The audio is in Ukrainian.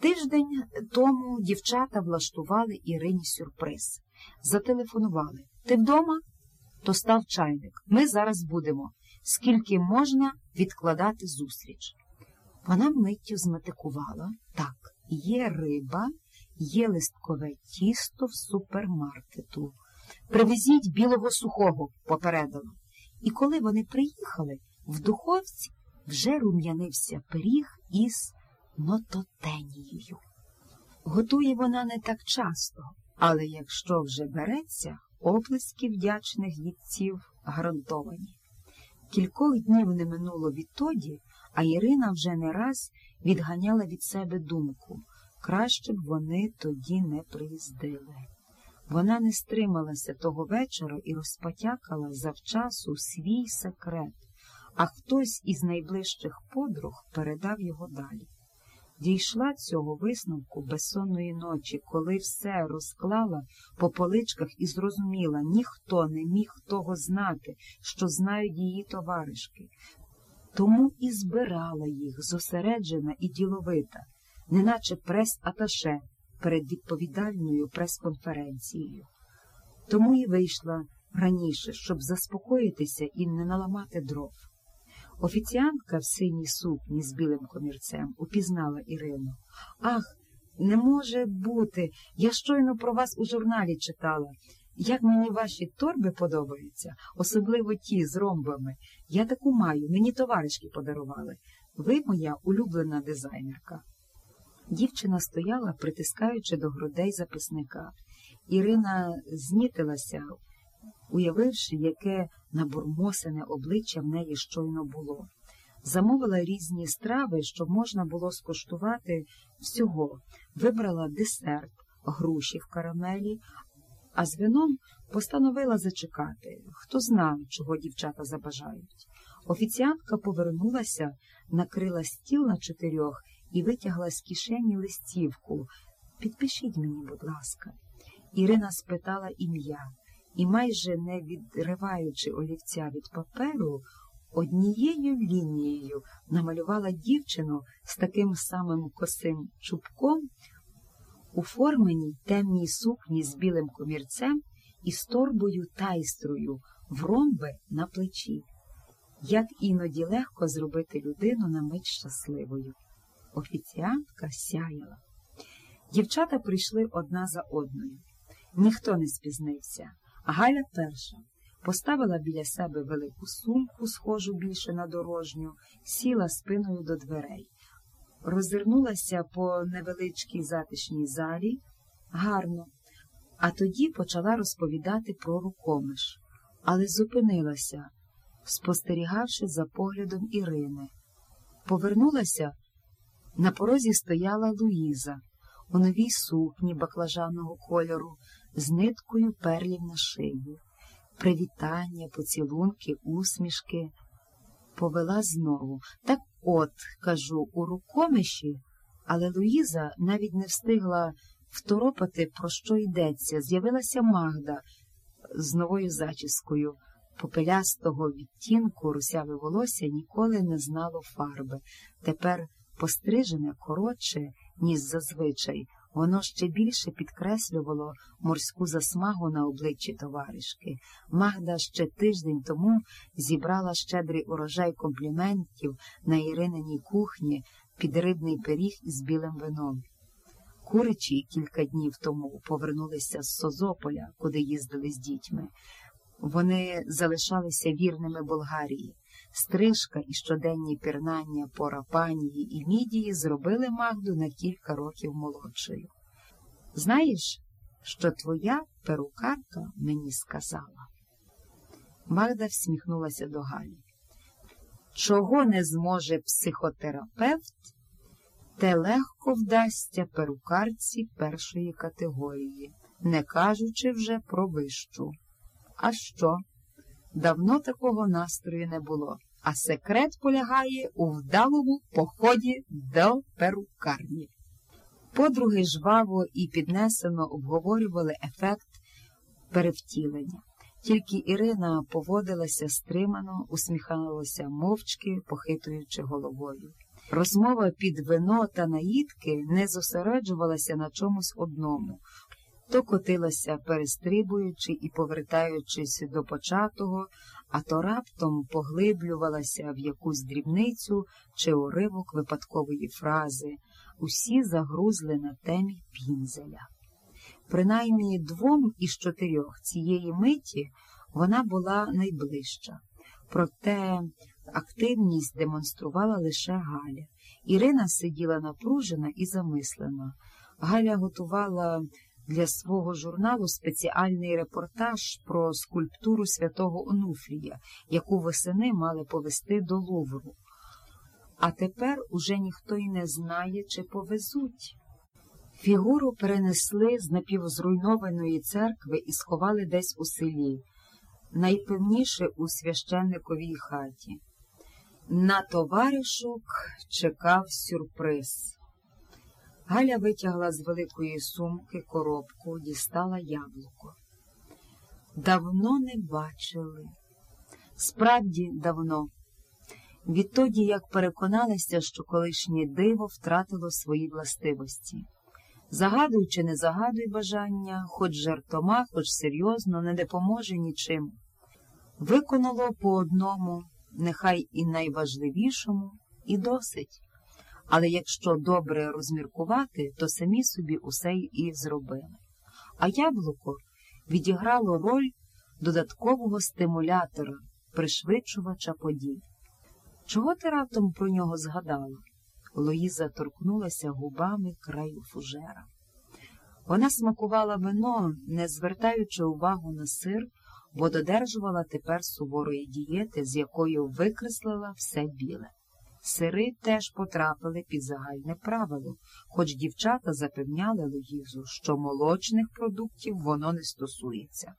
Тиждень тому дівчата влаштували Ірині сюрприз. Зателефонували. Ти вдома? То став чайник. Ми зараз будемо. Скільки можна відкладати зустріч? Вона миттю зметикувала. Так, є риба, є листкове тісто в супермаркету. Привезіть білого сухого, попередила. І коли вони приїхали, в духовці вже рум'янився пиріг із нототенією. Готує вона не так часто, але якщо вже береться, оплески вдячних їдців гарантовані. Кількох днів не минуло відтоді, а Ірина вже не раз відганяла від себе думку краще б вони тоді не приїздили. Вона не стрималася того вечора і розпотякала завчасу свій секрет, а хтось із найближчих подруг передав його далі. Дійшла цього висновку безсонної ночі, коли все розклала по поличках і зрозуміла, ніхто не міг того знати, що знають її товаришки. Тому і збирала їх зосереджена і діловита, неначе прес-аташе перед відповідальною прес-конференцією. Тому і вийшла раніше, щоб заспокоїтися і не наламати дров. Офіціантка в синій сукні з білим комірцем упізнала Ірину. Ах, не може бути. Я щойно про вас у журналі читала. Як мені ваші торби подобаються, особливо ті з ромбами. Я таку маю, мені товаришки подарували. Ви моя улюблена дизайнерка. Дівчина стояла, притискаючи до грудей записника. Ірина знітилася, уявивши, яке набурмосене обличчя в неї щойно було. Замовила різні страви, щоб можна було скуштувати всього, вибрала десерт, груші в карамелі, а з вином постановила зачекати, хто знав, чого дівчата забажають. Офіціантка повернулася, накрила стіл на чотирьох і витягла з кишені листівку. Підпишіть мені, будь ласка. Ірина спитала ім'я і, майже не відриваючи олівця від паперу, однією лінією намалювала дівчину з таким самим косим чубком у форменій темній сукні з білим комірцем і з торбою тайстрою в ромби на плечі. Як іноді легко зробити людину на мить щасливою. Офіціантка сяяла. Дівчата прийшли одна за одною. Ніхто не спізнився. Галя перша поставила біля себе велику сумку, схожу більше на дорожню, сіла спиною до дверей, розвернулася по невеличкій затишній залі. Гарно, а тоді почала розповідати про рукомиш, але зупинилася, спостерігавши за поглядом Ірини. Повернулася, на порозі стояла Луїза у новій сукні баклажаного кольору з ниткою перлів на шию, привітання, поцілунки, усмішки. Повела знову. Так от, кажу, у рукомиші, але Луїза навіть не встигла второпати, про що йдеться. З'явилася Магда з новою зачіскою. Попелястого відтінку русяве волосся ніколи не знало фарби. Тепер пострижене коротше, ніж зазвичай. Воно ще більше підкреслювало морську засмагу на обличчі товаришки. Магда ще тиждень тому зібрала щедрий урожай компліментів на Ірининій кухні під рибний пиріг із білим вином. Куричі кілька днів тому повернулися з Созополя, куди їздили з дітьми. Вони залишалися вірними Болгарії. Стрижка і щоденні пірнання по Рапанії і Мідії зробили Магду на кілька років молодшою. Знаєш, що твоя перукарка мені сказала? Магда всміхнулася до Галі. Чого не зможе психотерапевт, те легко вдасться перукарці першої категорії, не кажучи вже про вищу. А що? Давно такого настрою не було, а секрет полягає у вдалому поході до перукарні. Подруги жваво і піднесено обговорювали ефект перевтілення. Тільки Ірина поводилася стримано, усміхалася мовчки, похитуючи головою. Розмова під вино та наїдки не зосереджувалася на чомусь одному, то котилася, перестрибуючи і повертаючись до початого, а то раптом поглиблювалася в якусь дрібницю чи уривок випадкової фрази, усі загрузли на темі пінзеля. Принаймні двом із чотирьох цієї миті вона була найближча, проте активність демонструвала лише Галя. Ірина сиділа напружена і замислена. Галя готувала для свого журналу спеціальний репортаж про скульптуру святого Онуфрія, яку восени мали повести до Лувру. А тепер уже ніхто й не знає, чи повезуть. Фігуру перенесли з напівзруйнованої церкви і сховали десь у селі, найпевніше у священниковій хаті. На товаришок чекав сюрприз. Галя витягла з великої сумки коробку, дістала яблуко. Давно не бачили. Справді давно. Відтоді, як переконалася, що колишнє диво втратило свої властивості. Загадуй чи не загадуй бажання, хоч жартома, хоч серйозно, не допоможе нічим. Виконало по одному, нехай і найважливішому, і досить. Але якщо добре розміркувати, то самі собі усе і зробили. А яблуко відіграло роль додаткового стимулятора, пришвидшувача подій. Чого ти раптом про нього згадала? Лоїза торкнулася губами краю фужера. Вона смакувала вино, не звертаючи увагу на сир, бо додержувала тепер суворої дієти, з якою викреслила все біле. Сири теж потрапили під загальне правило, хоч дівчата запевняли Луїзу, що молочних продуктів воно не стосується.